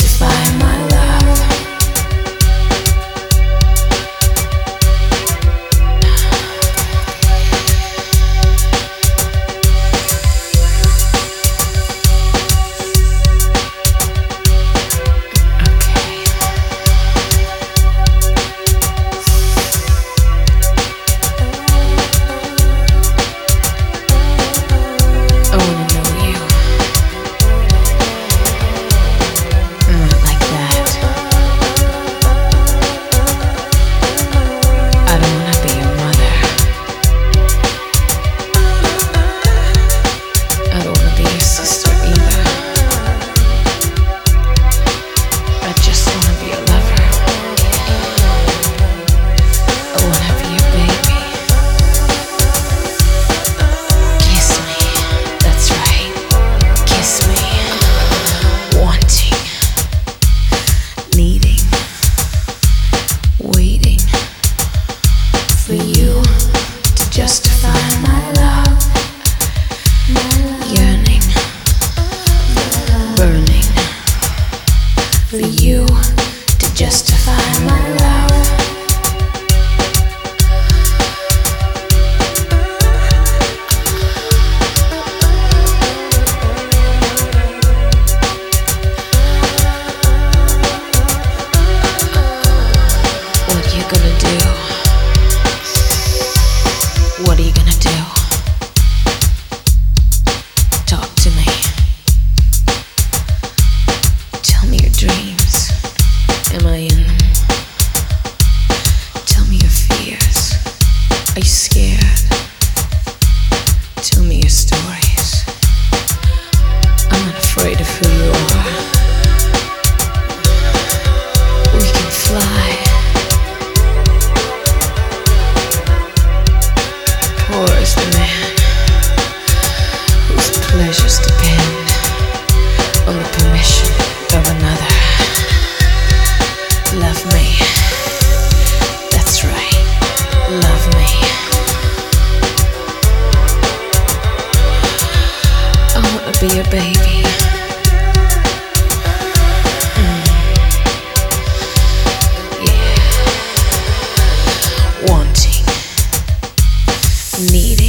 Just by my for you to justify be scared. Tell me your stories. I'm not afraid of who you are. need.